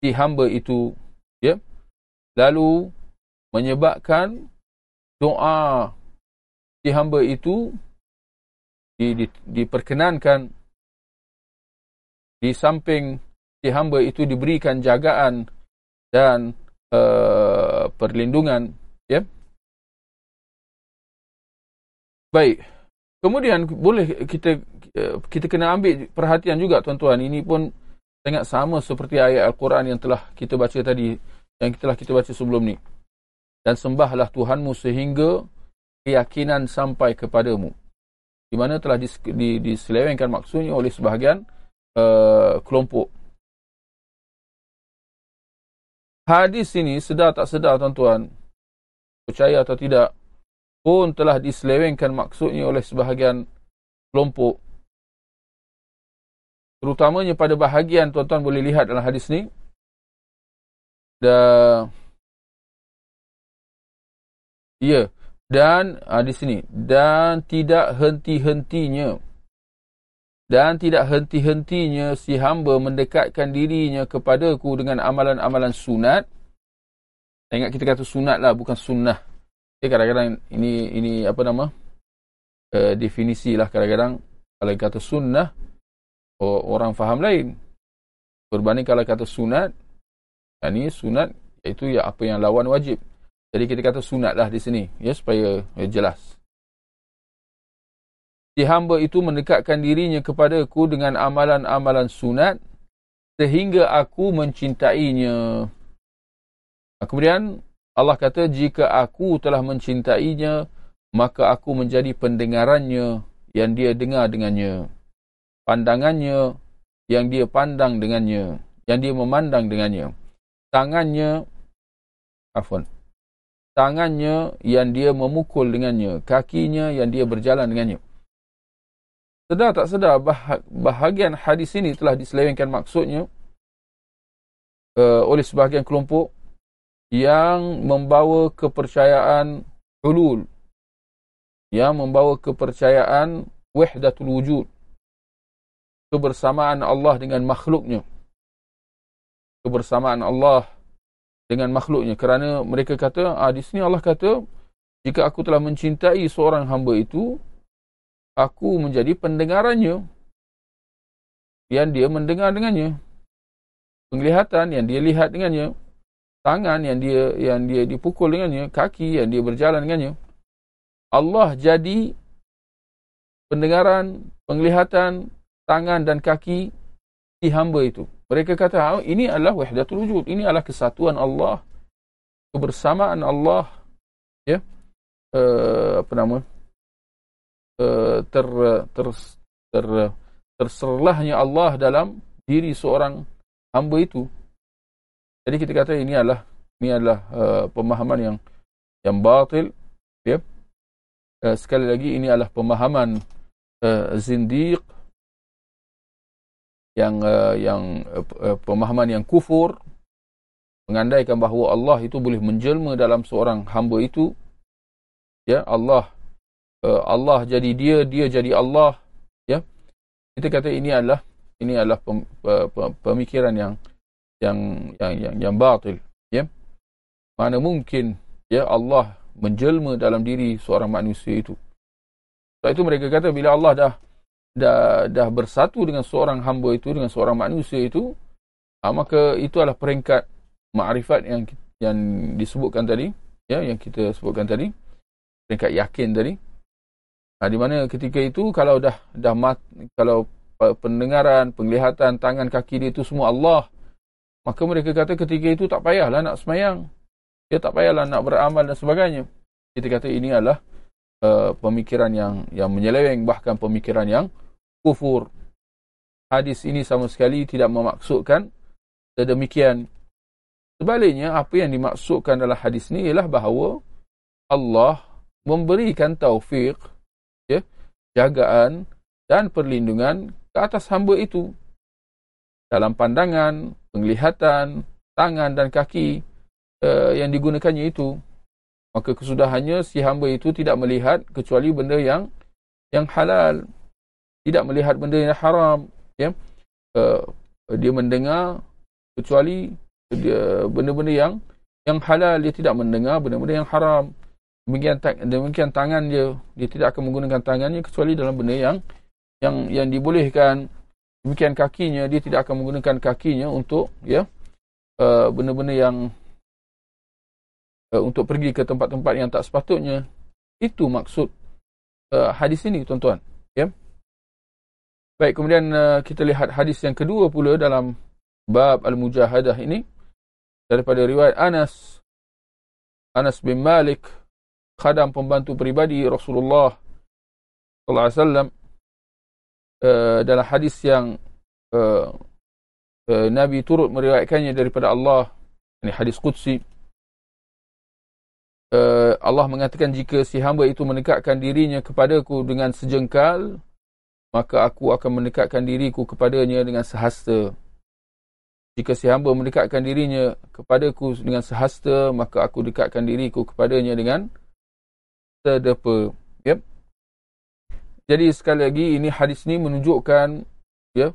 si hamba itu ya lalu menyebabkan doa si hamba itu di, di, diperkenankan di samping si hamba itu diberikan jagaan dan uh, perlindungan ya baik kemudian boleh kita Eh, kita kena ambil perhatian juga tuan-tuan. Ini pun sangat sama seperti ayat Al-Quran yang telah kita baca tadi, yang telah kita baca sebelum ni. Dan sembahlah Tuhanmu sehingga keyakinan sampai kepadamu. Di mana telah dis, di, diselewengkan maksudnya oleh sebahagian uh, kelompok. Hadis ini sedar tak sedar tuan-tuan, percaya atau tidak, pun telah diselewengkan maksudnya oleh sebahagian kelompok terutamanya pada bahagian tuan-tuan boleh lihat dalam hadis ni dan ya dan ha, di sini dan tidak henti-hentinya dan tidak henti-hentinya si hamba mendekatkan dirinya kepadaku dengan amalan-amalan sunat. Ingat kita kata sunat lah bukan sunnah. Okay, kadang-kadang ini ini apa nama? Uh, definisi lah kadang-kadang. Kalau kata sunnah orang faham lain. Berbanding kalau kata sunat, ini sunat iaitu ya apa yang lawan wajib. Jadi kita kata sunatlah di sini ya supaya ya, jelas. Si hamba itu mendekatkan dirinya kepadaku dengan amalan-amalan sunat sehingga aku mencintainya. Kemudian Allah kata jika aku telah mencintainya maka aku menjadi pendengarannya yang dia dengar dengannya pandangannya yang dia pandang dengannya, yang dia memandang dengannya. Tangannya, afwan, tangannya yang dia memukul dengannya, kakinya yang dia berjalan dengannya. Sedar tak sedar bahagian hadis ini telah diselewengkan maksudnya uh, oleh sebahagian kelompok yang membawa kepercayaan hulul, yang membawa kepercayaan wahdatul wujud, kebersamaan Allah dengan makhluknya. Kebersamaan Allah dengan makhluknya. Kerana mereka kata, ah, di sini Allah kata, jika aku telah mencintai seorang hamba itu, aku menjadi pendengarannya. Yang dia mendengar dengannya. Penglihatan yang dia lihat dengannya. Tangan yang dia yang dia dipukul dengannya. Kaki yang dia berjalan dengannya. Allah jadi pendengaran, penglihatan, tangan dan kaki si hamba itu. Mereka kata, oh, ini adalah wahdatul wujud. Ini adalah kesatuan Allah. Kebersamaan Allah. Ya. Uh, apa nama? Uh, ter, ter, ter, terserlahnya Allah dalam diri seorang hamba itu. Jadi kita kata ini adalah ini adalah uh, pemahaman yang yang batil. Ya. Uh, sekali lagi ini adalah pemahaman uh, zindiq yang uh, yang uh, pemahaman yang kufur mengandaikan bahawa Allah itu boleh menjelma dalam seorang hamba itu ya Allah uh, Allah jadi dia dia jadi Allah ya. Kita kata ini adalah ini adalah pem, pem, pemikiran yang yang yang yang, yang batil ya. Mana mungkin ya Allah menjelma dalam diri seorang manusia itu. Sebab itu mereka kata bila Allah dah dah dah bersatu dengan seorang hamba itu dengan seorang manusia itu ha, maka itu adalah peringkat makrifat yang yang disebutkan tadi ya yang kita sebutkan tadi peringkat yakin tadi. Ha, di mana ketika itu kalau dah dah mat, kalau pendengaran penglihatan tangan kaki dia itu semua Allah maka mereka kata ketika itu tak payahlah nak semayang. Ya tak payahlah nak beramal dan sebagainya. Kita kata ini adalah uh, pemikiran yang yang menyeleweng bahkan pemikiran yang kufur. Hadis ini sama sekali tidak memaksudkan sedemikian. Sebaliknya, apa yang dimaksudkan dalam hadis ini ialah bahawa Allah memberikan taufik, ya, jagaan dan perlindungan ke atas hamba itu. Dalam pandangan, penglihatan, tangan dan kaki uh, yang digunakannya itu. Maka kesudahannya si hamba itu tidak melihat kecuali benda yang yang halal. Tidak melihat benda yang haram. Ya? Uh, dia mendengar kecuali benda-benda yang yang halal. Dia tidak mendengar benda-benda yang haram. Demikian, demikian tangan dia. Dia tidak akan menggunakan tangannya kecuali dalam benda yang yang yang dibolehkan. Demikian kakinya. Dia tidak akan menggunakan kakinya untuk ya uh, benda-benda yang uh, untuk pergi ke tempat-tempat yang tak sepatutnya. Itu maksud uh, hadis ini tuan-tuan. Ya. Baik, kemudian uh, kita lihat hadis yang kedua pula dalam bab al-mujahadah ini daripada riwayat Anas Anas bin Malik khadam pembantu peribadi Rasulullah sallallahu alaihi wasallam dalam hadis yang uh, uh, Nabi turut meriwayatkannya daripada Allah ini hadis qudsi uh, Allah mengatakan jika si hamba itu mendekatkan dirinya kepadaku dengan sejengkal maka aku akan mendekatkan diriku kepadanya dengan sehasta jika si hamba mendekatkan dirinya kepadaku dengan sehasta maka aku dekatkan diriku kepadanya dengan sedepa yep. jadi sekali lagi ini hadis ini menunjukkan ya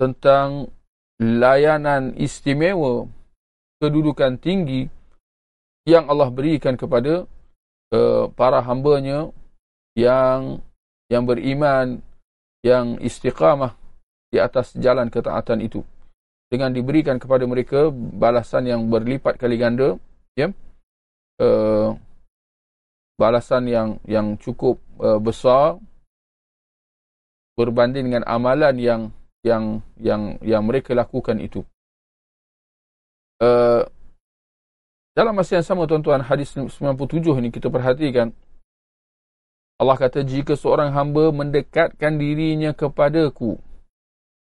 tentang layanan istimewa kedudukan tinggi yang Allah berikan kepada uh, para hambanya yang yang beriman yang istiqamah di atas jalan ketaatan itu. Dengan diberikan kepada mereka balasan yang berlipat kali ganda ya uh, balasan yang yang cukup uh, besar berbanding dengan amalan yang yang yang yang mereka lakukan itu. Uh, dalam masa yang sama tuan-tuan hadis 97 ini kita perhatikan. Allah kata jika seorang hamba mendekatkan dirinya kepadaku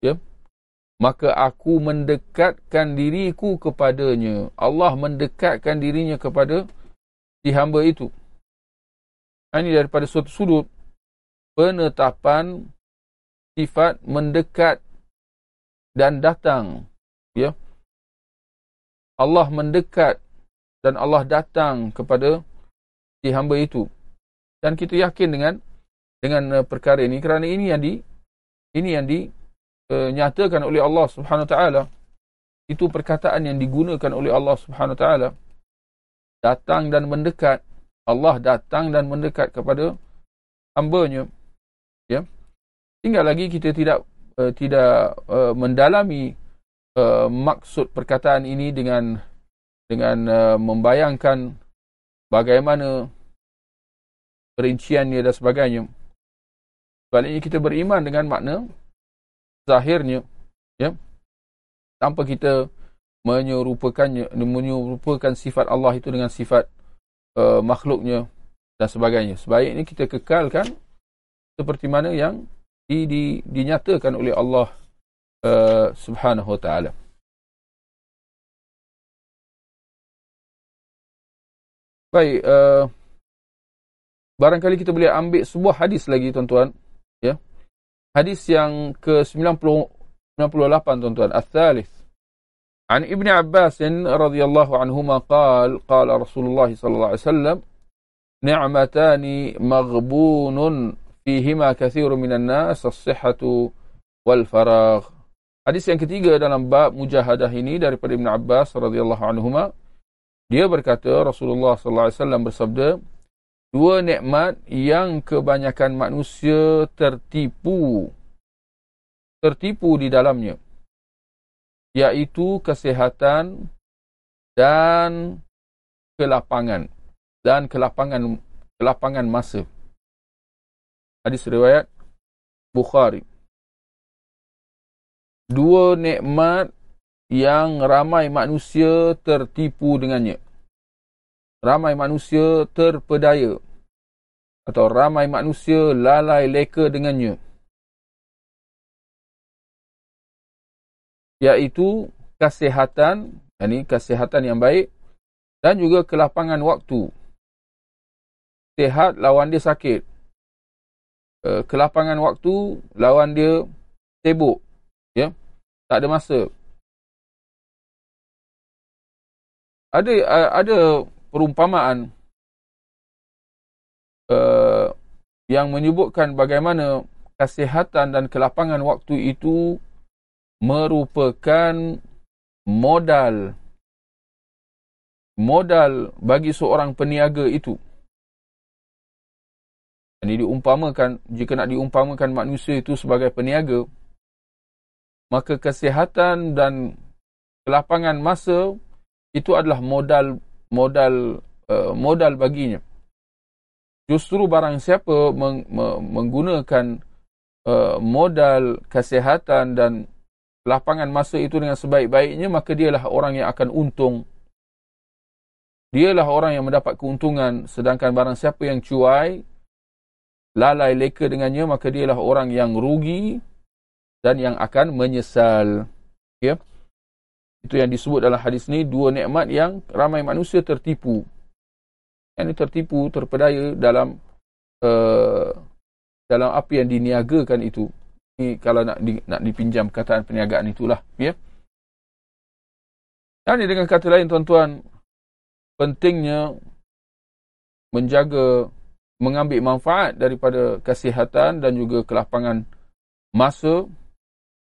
ya maka aku mendekatkan diriku kepadanya. Allah mendekatkan dirinya kepada si hamba itu. Ini daripada suatu sudut penetapan sifat mendekat dan datang ya. Allah mendekat dan Allah datang kepada si hamba itu. Dan kita yakin dengan dengan uh, perkara ini. Kerana ini yang di ini yang dinyatakan uh, oleh Allah Subhanahu taala. Itu perkataan yang digunakan oleh Allah Subhanahu taala. Datang dan mendekat. Allah datang dan mendekat kepada hamba-Nya. Ya. Tinggal lagi kita tidak uh, tidak uh, mendalami uh, maksud perkataan ini dengan dengan uh, membayangkan bagaimana perinciannya dan sebagainya. Sebaliknya kita beriman dengan makna zahirnya, ya, tanpa kita menyerupakannya, menyerupakan sifat Allah itu dengan sifat uh, makhluknya dan sebagainya. Sebaiknya kita kekalkan seperti mana yang di, di, dinyatakan oleh Allah uh, Subhanahu Wa Taala. Baik, uh, barangkali kita boleh ambil sebuah hadis lagi tuan-tuan. Ya. Hadis yang ke-90 98 tuan-tuan. Al-Thalith. An Ibn Abbas radhiyallahu anhuma qal qala Rasulullah sallallahu alaihi wasallam ni'matani maghbunun fihima kathirun minan nas as-sihhatu wal faragh. Hadis yang ketiga dalam bab mujahadah ini daripada Ibn Abbas radhiyallahu anhuma dia berkata Rasulullah sallallahu alaihi wasallam bersabda dua nikmat yang kebanyakan manusia tertipu tertipu di dalamnya iaitu kesehatan dan kelapangan dan kelapangan kelapangan masa. Hadis riwayat Bukhari. Dua nikmat yang ramai manusia tertipu dengannya. Ramai manusia terpedaya. Atau ramai manusia lalai leka dengannya. Iaitu kesihatan, ini kesihatan yang baik dan juga kelapangan waktu. Sehat lawan dia sakit. Eh, kelapangan waktu lawan dia sibuk. Ya? Tak ada masa ada ada perumpamaan uh, yang menyebutkan bagaimana kesihatan dan kelapangan waktu itu merupakan modal modal bagi seorang peniaga itu. Ini diumpamakan, jika nak diumpamakan manusia itu sebagai peniaga, maka kesihatan dan kelapangan masa itu adalah modal modal uh, modal baginya. Justru barang siapa meng, me, menggunakan uh, modal kesihatan dan lapangan masa itu dengan sebaik-baiknya, maka dialah orang yang akan untung. Dialah orang yang mendapat keuntungan, sedangkan barang siapa yang cuai, lalai leka dengannya, maka dialah orang yang rugi dan yang akan menyesal. Ya? Itu yang disebut dalam hadis ni dua nikmat yang ramai manusia tertipu. Yang tertipu, terpedaya dalam uh, dalam apa yang diniagakan itu. Ini kalau nak di, nak dipinjam kataan perniagaan itulah, ya. Dan dengan kata lain tuan-tuan, pentingnya menjaga mengambil manfaat daripada kesihatan dan juga kelapangan masa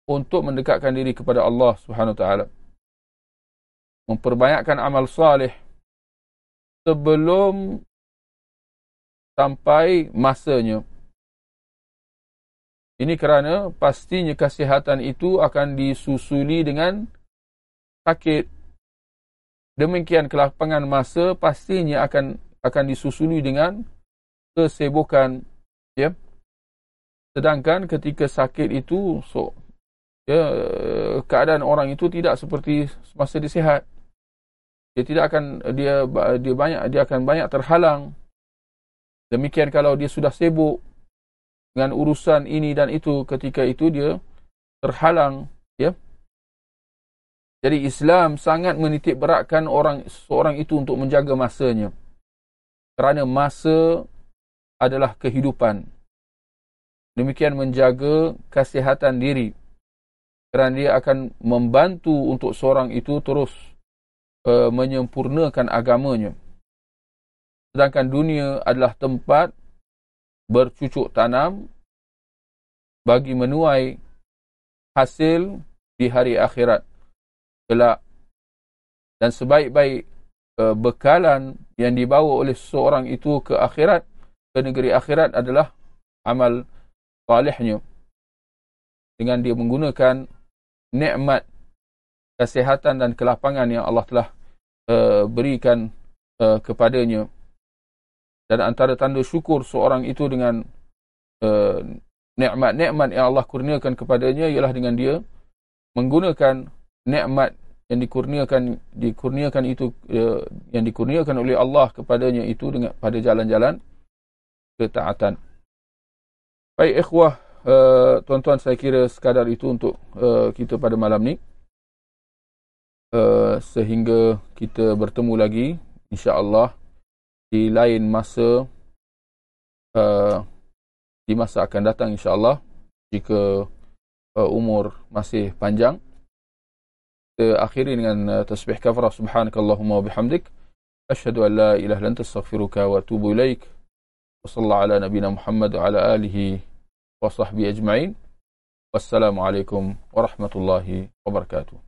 untuk mendekatkan diri kepada Allah Subhanahu Wa Taala memperbanyakkan amal salih sebelum sampai masanya. Ini kerana pastinya kesihatan itu akan disusuli dengan sakit. Demikian kelapangan masa pastinya akan akan disusuli dengan kesibukan. Ya. Sedangkan ketika sakit itu, so, ya, keadaan orang itu tidak seperti semasa disihat dia tidak akan dia dia banyak dia akan banyak terhalang. Demikian kalau dia sudah sibuk dengan urusan ini dan itu ketika itu dia terhalang ya. Jadi Islam sangat menitik beratkan orang seorang itu untuk menjaga masanya. Kerana masa adalah kehidupan. Demikian menjaga kesihatan diri. Kerana dia akan membantu untuk seorang itu terus uh, menyempurnakan agamanya. Sedangkan dunia adalah tempat bercucuk tanam bagi menuai hasil di hari akhirat kelak. Dan sebaik-baik uh, bekalan yang dibawa oleh seorang itu ke akhirat, ke negeri akhirat adalah amal salihnya. Dengan dia menggunakan nikmat kesehatan dan kelapangan yang Allah telah uh, berikan uh, kepadanya. Dan antara tanda syukur seorang itu dengan uh, nikmat-nikmat yang Allah kurniakan kepadanya ialah dengan dia menggunakan nikmat yang dikurniakan dikurniakan itu uh, yang dikurniakan oleh Allah kepadanya itu dengan pada jalan-jalan ketaatan. Baik ikhwah uh, tuan-tuan saya kira sekadar itu untuk uh, kita pada malam ni. Uh, sehingga kita bertemu lagi insya-Allah di lain masa uh, di masa akan datang insya-Allah jika uh, umur masih panjang. Kita akhiri dengan uh, tasbih kafarah. Subhanakallahumma wa bihamdik. Asyhadu an la ilaha illa anta astaghfiruka wa atubu ilaik. Wa sallallahu ala nabiyyina muhammad wa ala alihi wa sahbihi ajma'in. Wassalamu alaikum warahmatullahi wabarakatuh